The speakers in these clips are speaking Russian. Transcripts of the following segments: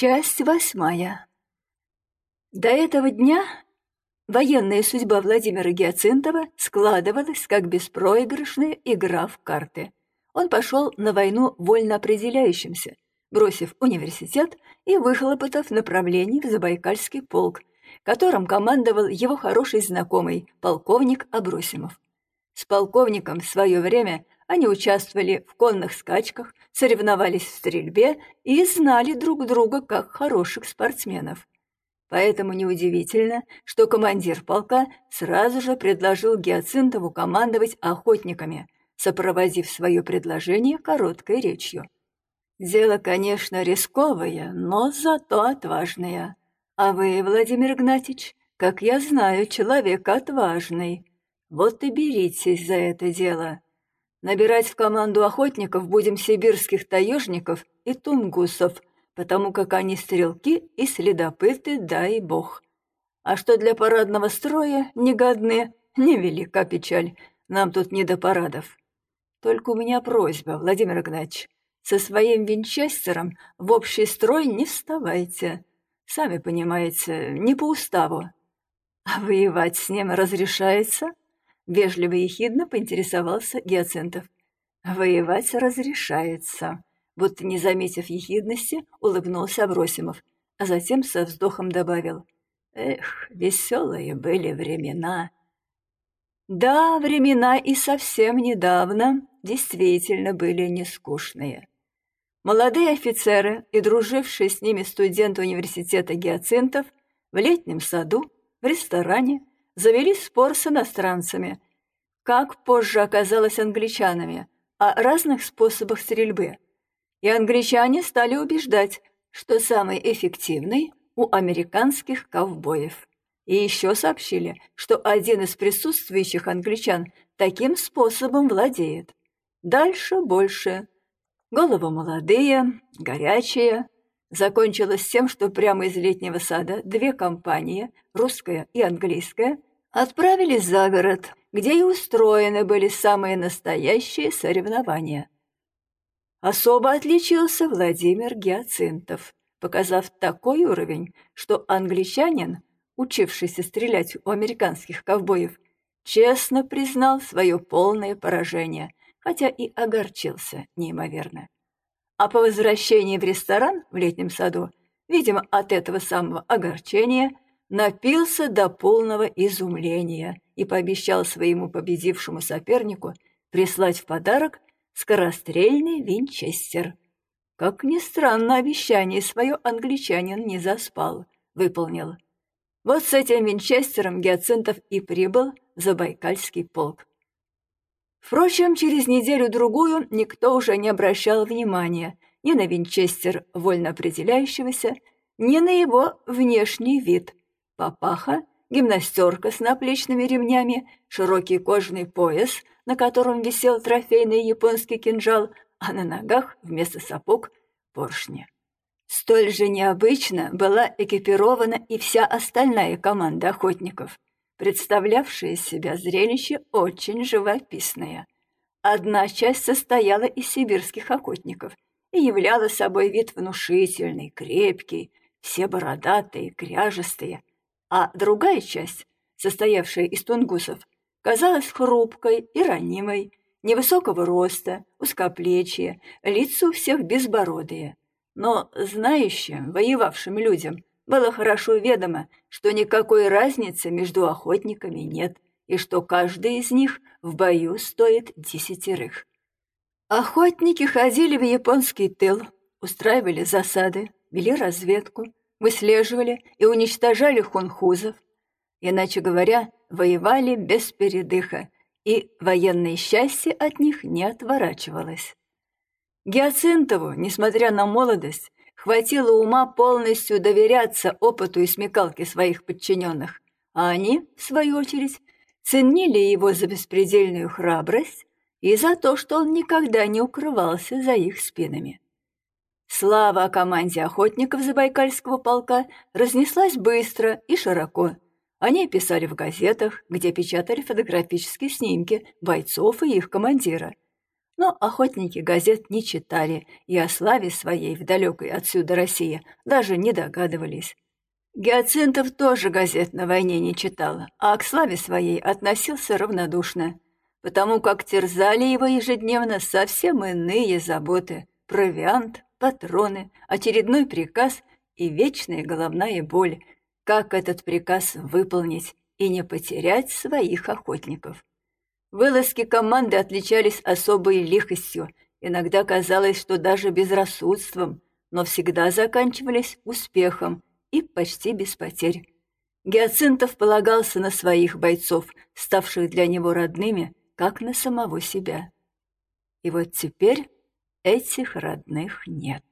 Часть восьмая. До этого дня военная судьба Владимира Гиацинтова складывалась как беспроигрышная игра в карты. Он пошел на войну вольно определяющимся, бросив университет и выхлопотав направление в Забайкальский полк, которым командовал его хороший знакомый, полковник Абросимов. С полковником в свое время они участвовали в конных скачках, соревновались в стрельбе и знали друг друга как хороших спортсменов. Поэтому неудивительно, что командир полка сразу же предложил Гиацинтову командовать охотниками, сопроводив свое предложение короткой речью. «Дело, конечно, рисковое, но зато отважное. А вы, Владимир Игнатьич, как я знаю, человек отважный. Вот и беритесь за это дело. Набирать в команду охотников будем сибирских таежников и тунгусов, потому как они стрелки и следопыты, дай бог. А что для парадного строя негодны, невелика печаль, нам тут не до парадов. Только у меня просьба, Владимир Игнатьевич, со своим винчестером в общий строй не вставайте. Сами понимаете, не по уставу. А воевать с ним разрешается? Вежливо и ехидно поинтересовался Гиацинтов. «Воевать разрешается», будто не заметив ехидности, улыбнулся Абросимов, а затем со вздохом добавил. «Эх, веселые были времена». Да, времена и совсем недавно действительно были нескучные. Молодые офицеры и дружившие с ними студенты университета Гиацинтов в летнем саду, в ресторане, завели спор с иностранцами, как позже оказалось англичанами, о разных способах стрельбы. И англичане стали убеждать, что самый эффективный у американских ковбоев. И еще сообщили, что один из присутствующих англичан таким способом владеет. Дальше больше. Головы молодые, горячие. Закончилось тем, что прямо из летнего сада две компании, русская и английская, отправились за город, где и устроены были самые настоящие соревнования. Особо отличился Владимир Гиацинтов, показав такой уровень, что англичанин, учившийся стрелять у американских ковбоев, честно признал свое полное поражение, хотя и огорчился неимоверно. А по возвращении в ресторан в летнем саду, видимо, от этого самого огорчения – напился до полного изумления и пообещал своему победившему сопернику прислать в подарок скорострельный винчестер. Как ни странно, обещание свое англичанин не заспал, выполнил. Вот с этим винчестером Гиацинтов и прибыл в Забайкальский полк. Впрочем, через неделю-другую никто уже не обращал внимания ни на винчестер вольно определяющегося, ни на его внешний вид, папаха, гимнастерка с наплечными ремнями, широкий кожаный пояс, на котором висел трофейный японский кинжал, а на ногах вместо сапог — поршни. Столь же необычно была экипирована и вся остальная команда охотников, представлявшая из себя зрелище очень живописное. Одна часть состояла из сибирских охотников и являла собой вид внушительный, крепкий, все бородатые, кряжестые, а другая часть, состоявшая из тунгусов, казалась хрупкой и ранимой, невысокого роста, узкоплечья, лица у всех безбородые. Но знающим, воевавшим людям было хорошо ведомо, что никакой разницы между охотниками нет и что каждый из них в бою стоит десятерых. Охотники ходили в японский тыл, устраивали засады, вели разведку, выслеживали и уничтожали хунхузов, иначе говоря, воевали без передыха, и военное счастье от них не отворачивалось. Гиацинтову, несмотря на молодость, хватило ума полностью доверяться опыту и смекалке своих подчиненных, а они, в свою очередь, ценили его за беспредельную храбрость и за то, что он никогда не укрывался за их спинами. Слава о команде охотников Забайкальского полка разнеслась быстро и широко. Они писали в газетах, где печатали фотографические снимки бойцов и их командира. Но охотники газет не читали и о славе своей в далекой отсюда России даже не догадывались. Гиацинтов тоже газет на войне не читал, а к славе своей относился равнодушно, потому как терзали его ежедневно совсем иные заботы — провиант, патроны, очередной приказ и вечная головная боль, как этот приказ выполнить и не потерять своих охотников. Вылазки команды отличались особой лихостью, иногда казалось, что даже безрассудством, но всегда заканчивались успехом и почти без потерь. Гиацинтов полагался на своих бойцов, ставших для него родными, как на самого себя. И вот теперь этих родных нет.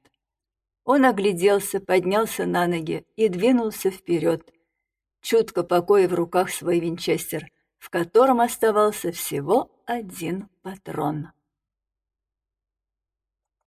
Он огляделся, поднялся на ноги и двинулся вперед, чутко покоя в руках свой винчестер — в котором оставался всего один патрон.